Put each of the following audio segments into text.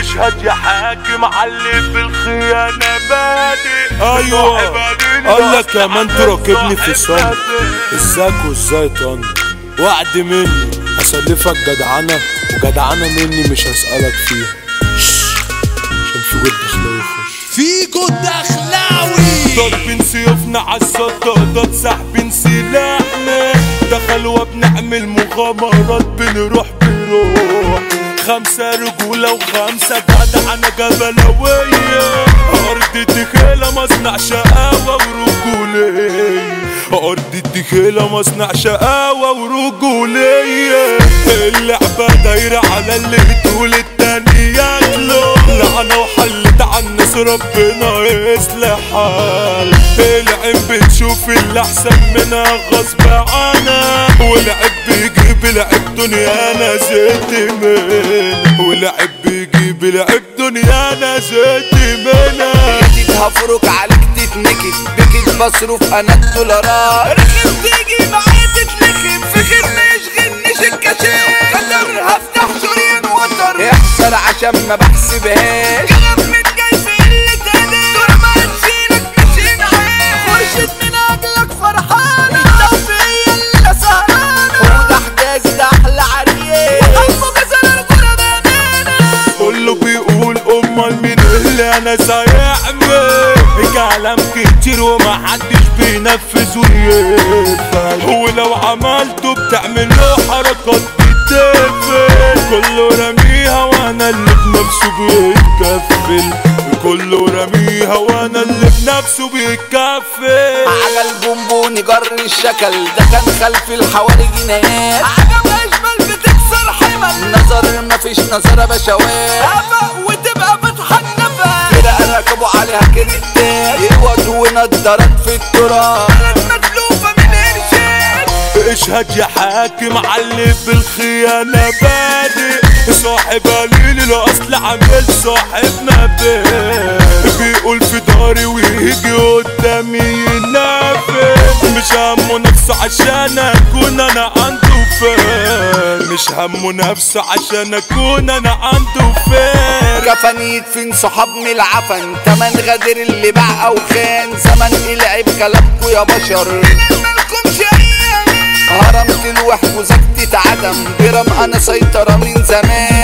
اشهد يا حاكم علي في الخيانة بادي. أيوه. قال لك يا مان تراكبني في صن ازيك وازاي طن وعد مني. هسلفك جدعنة وجدعنة مني مش هسألك فيها. عشان في جد دخلاوي يخش فيجو الدخلاوي ضاربين سيوفنا عالصدادات ساحبين سلاحنا. دخلوا بنعمل مغامرات بنروح بنروح. خمسة رجولة وخمسة جدعنة جبلوية أرض الدخيلة مصنع شقاوة ورجولية أرض الدخيلة مصنع شقاوة ورجولية اللعبة دايرة على اللي تقول التاني ياكله لعنة وحلت الناس ربنا يصلح حال العين بتشوف اللي أحسن منها غصب عنها. والعيب العيب دنيا أنا زهقت منها والعيب بيجيب العيب دنيا أنا زهقت منها. جديد هفرك عليك تتنكد بكد بصرف أنا الدولارات. رخم تيجي معايا تتلخم فخر ما يشغلنيش الكاشات قدر هفتح شريان وتر. احذر عشان ما بحسبهاش. كلام كتير ومحدش بينفذ وينفذ ولو عملته بتعملوا حركات بتقفل. كله رميها وأنا اللي بنفسه بيتكفل. كله رميها وأنا اللي بنفسه بيتكفل. على البونبون جر الشكل. ده كان خلف الحواري جنايات عجب اشبال بتكسر حمل. نظر مفيش نظرة بشوات وتبقى فتح النفس كده ركبوا عليها كريتات ونضارات في التراب؟ من اشهد يا حاكم علي بالخيانة بادئ. صاحب قليل الأصل عامل صاحب مبادئ. بيقول في داري ويجي قدامي ينافق مش همه نفسه عشان أكون أنا عنده فين مش همه نفسه عشان أكون أنا عنده فين كفن يدفن صحاب من العفن تمن غدر اللي باع أو خان زمن العب كلامكوا يا بشر. مالكمش أيام هرمت الوحد وزكت عدم برم أنا سيطرة من زمان.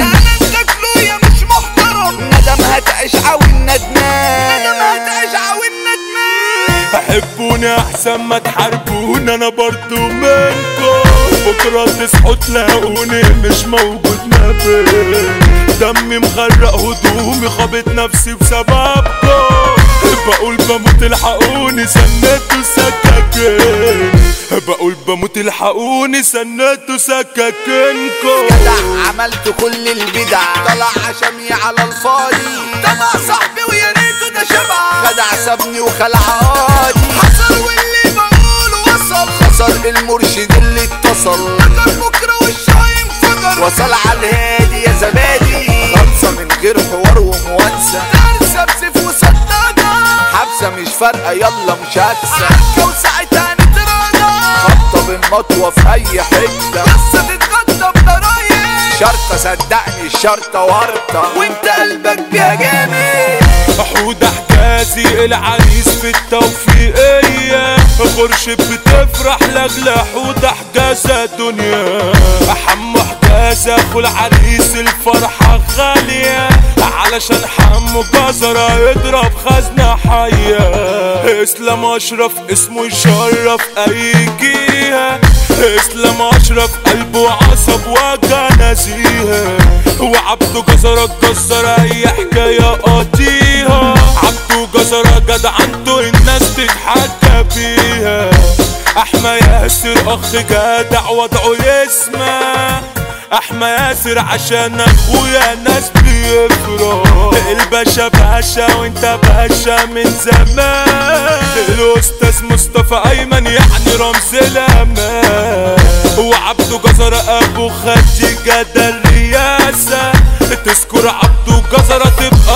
احبوني أحسن ما تحاربوني أنا برضو منكم. بكرة تصحوا تلاقوني مش موجود ما بين دمي مغرق هدومي خابط نفسي بسببكم. بقول بموت الحقوني سندوا سكاكين بقول بموت الحقوني سندوا سكاكينكم جدع عملت كل البدع. طلع عشمي على الفاضي. طلع صاحبي ويا ريته ده شبع. خدع سابني وخلع خسر المرشد اللي اتصل. ذكر بكرة والشاي انفجر. وصل على الهادي يا زبادي. خلصة من غير حوار وموانسه دارسه بسيف وصدقه حبسة مش فارقة يلا مش هكسة. عكه وساعتها نتراجع خبطة بالمطوه في أي حتة. قصه تتغطى بضرايب شرطة صدقني الشرطه ورطه وانت قلبك بيها جامد. حودة حجازي العريس في التوفيقية غرش بتفرح حودة حجازة دنيا حمو حجازة اخو العريس الفرحة غالية. علشان حمو جزرة يضرب خزنة حية. إسلام أشرف اسمه يشرف اي جهة إسلام أشرف قلبه عصب وجه نزيهة وعبده جزرة جزر أي حكاية عبده جزرة جدع عنده الناس تتحكى بيها. أحمى ياسر اخ جدع وضعه يسمع. أحمى ياسر عشان أخويا ناس بيفرح. الباشا باشا وإنت باشا من زمان. الأستاذ مصطفى أيمن يعني رمز الأمان. وعبده جزر أبو خدي جدى الرياسه تذكر عبده جزرة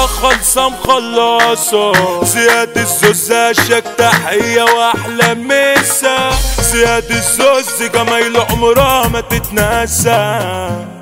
خالصة مخلصة زياد الزوز شك تحية وأحلى مسا. زياد الزوز جمايل عمرها ما تتنسى.